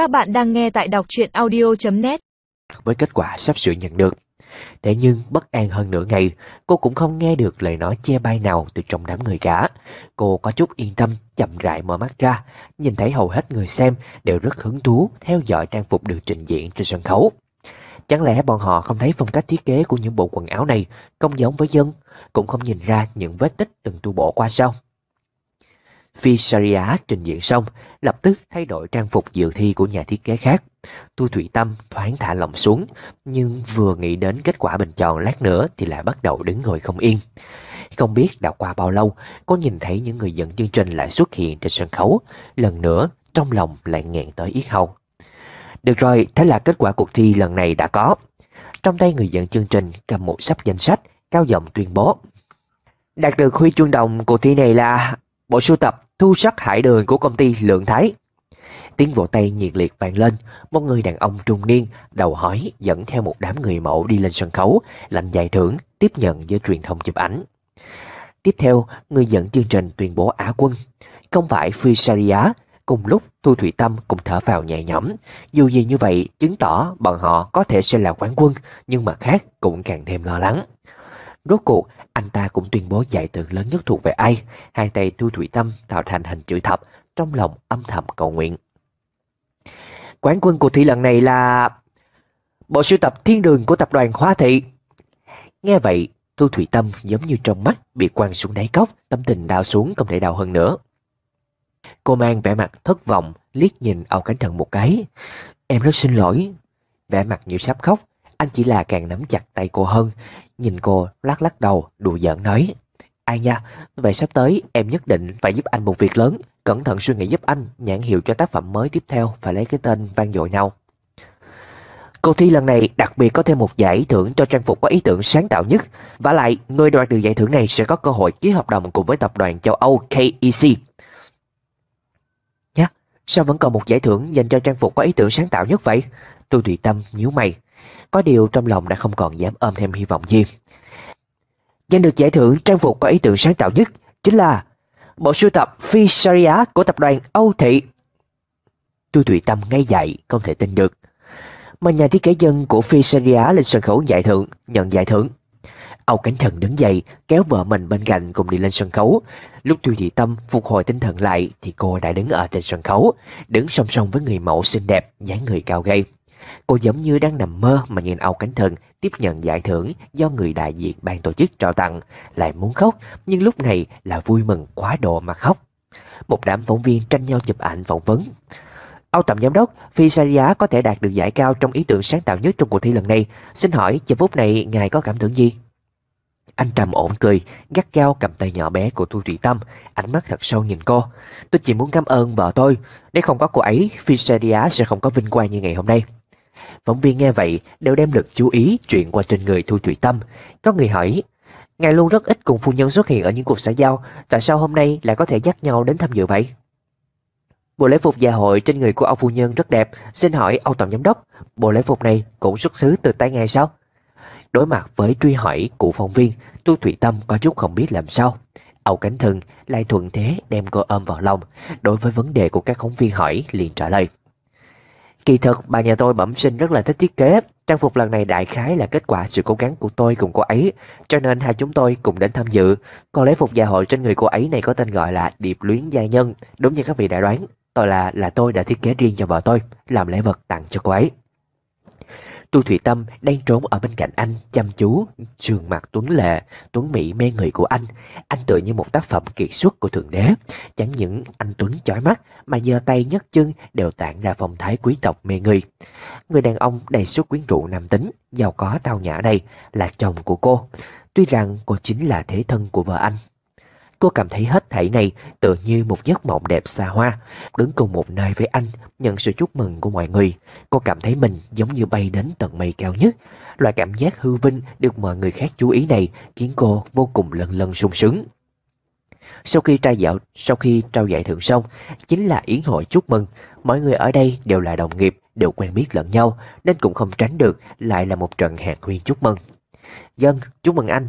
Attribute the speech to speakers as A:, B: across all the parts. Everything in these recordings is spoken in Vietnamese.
A: Các bạn đang nghe tại đọc truyện audio.net
B: với kết quả sắp sửa nhận được. Thế nhưng bất an hơn nửa ngày, cô cũng không nghe được lời nói che bay nào từ trong đám người cả. Cô có chút yên tâm, chậm rãi mở mắt ra, nhìn thấy hầu hết người xem đều rất hứng thú theo dõi trang phục được trình diễn trên sân khấu. Chẳng lẽ bọn họ không thấy phong cách thiết kế của những bộ quần áo này không giống với dân, cũng không nhìn ra những vết tích từng tu bổ qua sao? Phi Sharia trình diễn xong, lập tức thay đổi trang phục dự thi của nhà thiết kế khác. Tu Thủy Tâm thoáng thả lòng xuống, nhưng vừa nghĩ đến kết quả bình chọn lát nữa thì lại bắt đầu đứng ngồi không yên. Không biết đã qua bao lâu, cô nhìn thấy những người dẫn chương trình lại xuất hiện trên sân khấu, lần nữa trong lòng lại nghẹn tới yết hầu. Được rồi, thế là kết quả cuộc thi lần này đã có. Trong tay người dẫn chương trình cầm một sắp danh sách, cao giọng tuyên bố. Đạt được huy chương đồng cuộc thi này là bộ sưu tập Thu sắc hải đường của công ty Lượng Thái. Tiếng vỗ tay nhiệt liệt vang lên, một người đàn ông trung niên đầu hỏi dẫn theo một đám người mẫu đi lên sân khấu, lãnh giải thưởng, tiếp nhận với truyền thông chụp ảnh. Tiếp theo, người dẫn chương trình tuyên bố Á quân. Không phải Phi Saria, cùng lúc Thu Thủy Tâm cũng thở vào nhẹ nhõm. Dù gì như vậy, chứng tỏ bọn họ có thể sẽ là quán quân, nhưng mặt khác cũng càng thêm lo lắng. Rốt cuộc, anh ta cũng tuyên bố giải thưởng lớn nhất thuộc về ai. Hai tay Thu Thủy Tâm tạo thành hình chữ thập, trong lòng âm thầm cầu nguyện. Quán quân cuộc thi lần này là bộ sưu tập thiên đường của tập đoàn Hoa Thị. Nghe vậy, Thu Thủy Tâm giống như trong mắt bị quăng xuống đáy cốc, tâm tình đau xuống không thể đau hơn nữa. Cô mang vẻ mặt thất vọng, liếc nhìn Âu Cánh Thần một cái. Em rất xin lỗi. Vẻ mặt như sắp khóc, anh chỉ là càng nắm chặt tay cô hơn, Nhìn cô lắc lắc đầu đùa giỡn nói. Ai nha, vậy sắp tới em nhất định phải giúp anh một việc lớn. Cẩn thận suy nghĩ giúp anh nhãn hiệu cho tác phẩm mới tiếp theo Phải lấy cái tên vang dội nào. Cuộc thi lần này đặc biệt có thêm một giải thưởng cho trang phục có ý tưởng sáng tạo nhất. Và lại, người đoạt được giải thưởng này sẽ có cơ hội ký hợp đồng cùng với tập đoàn châu Âu KEC Nhá, sao vẫn còn một giải thưởng dành cho trang phục có ý tưởng sáng tạo nhất vậy? Tôi tùy tâm nhíu mày có điều trong lòng đã không còn dám ôm thêm hy vọng gì. Giành được giải thưởng trang phục có ý tưởng sáng tạo nhất chính là bộ sưu tập Phi Sharia của tập đoàn Âu Thị. Tôi tùy tâm ngay dậy, không thể tin được. Mà nhà thiết kế dân của Phi Sharia lên sân khấu giải thưởng, nhận giải thưởng. Âu Cánh Thần đứng dậy, kéo vợ mình bên cạnh cùng đi lên sân khấu. Lúc Tuy Thị Tâm phục hồi tinh thần lại thì cô đã đứng ở trên sân khấu, đứng song song với người mẫu xinh đẹp, dáng người cao gầy. Cô giống như đang nằm mơ mà nhìn Âu Cánh Thần tiếp nhận giải thưởng do người đại diện ban tổ chức trao tặng, lại muốn khóc, nhưng lúc này là vui mừng quá độ mà khóc. Một đám phóng viên tranh nhau chụp ảnh phỏng vấn. Âu tầm Giám đốc, Phi Saria có thể đạt được giải cao trong ý tưởng sáng tạo nhất trong cuộc thi lần này. Xin hỏi, giờ phút này ngài có cảm tưởng gì? Anh trầm ổn cười, gắt gao cầm tay nhỏ bé của Thu Thủy Tâm, ánh mắt thật sâu nhìn cô. Tôi chỉ muốn cảm ơn vợ tôi, nếu không có cô ấy, Phi Saria sẽ không có vinh quang như ngày hôm nay. Phóng viên nghe vậy đều đem lực chú ý chuyện qua trên người Thu Thủy Tâm. Có người hỏi, Ngài luôn rất ít cùng phu nhân xuất hiện ở những cuộc xã giao, tại sao hôm nay lại có thể dắt nhau đến tham dự vậy? Bộ lễ phục dạ hội trên người của ông phu nhân rất đẹp, xin hỏi ông tổng giám đốc, bộ lễ phục này cũng xuất xứ từ tay ngài sao? Đối mặt với truy hỏi của phóng viên, thu Thủy Tâm có chút không biết làm sao. Âu Cánh Thần lại thuận thế đem cô ôm vào lòng, đối với vấn đề của các phóng viên hỏi liền trả lời. Kỳ thực bà nhà tôi bẩm sinh rất là thích thiết kế. Trang phục lần này đại khái là kết quả sự cố gắng của tôi cùng cô ấy, Cho nên hai chúng tôi cùng đến tham dự. Còn lễ phục gia hội trên người cô ấy này có tên gọi là Điệp Luyến Gia Nhân, Đúng như các vị đã đoán. Tôi là là tôi đã thiết kế riêng cho vợ tôi, Làm lễ vật tặng cho cô ấy. Tu Thủy Tâm đang trốn ở bên cạnh anh, chăm chú, trường mặt tuấn lệ, tuấn mỹ mê người của anh. Anh tựa như một tác phẩm kiệt xuất của Thượng Đế. Chẳng những anh tuấn chói mắt, mà giơ tay nhấc chân đều tản ra phong thái quý tộc mê người. Người đàn ông đầy sức quyến rũ nam tính, giàu có tao nhã đây, là chồng của cô. Tuy rằng cô chính là thế thân của vợ anh. Cô cảm thấy hết thảy này tựa như một giấc mộng đẹp xa hoa. Đứng cùng một nơi với anh, nhận sự chúc mừng của mọi người. Cô cảm thấy mình giống như bay đến tận mây cao nhất. Loại cảm giác hư vinh được mọi người khác chú ý này khiến cô vô cùng lần lần sung sướng. Sau khi trao giải, sau khi trao giải thưởng xong, chính là yến hội chúc mừng. Mọi người ở đây đều là đồng nghiệp, đều quen biết lẫn nhau, nên cũng không tránh được lại là một trận hạt huyên chúc mừng. Dân, chúc mừng anh.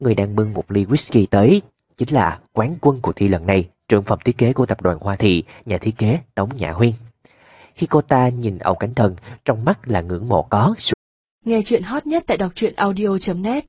B: Người đang bưng một ly whisky tới, chính là quán quân cuộc thi lần này, trưởng phòng thiết kế của tập đoàn Hoa Thị, nhà thiết kế Tống Nhã Huyên. Khi cô ta nhìn ẩu cánh thần, trong mắt là ngưỡng mộ có.
C: Nghe chuyện hot nhất tại đọc audio.net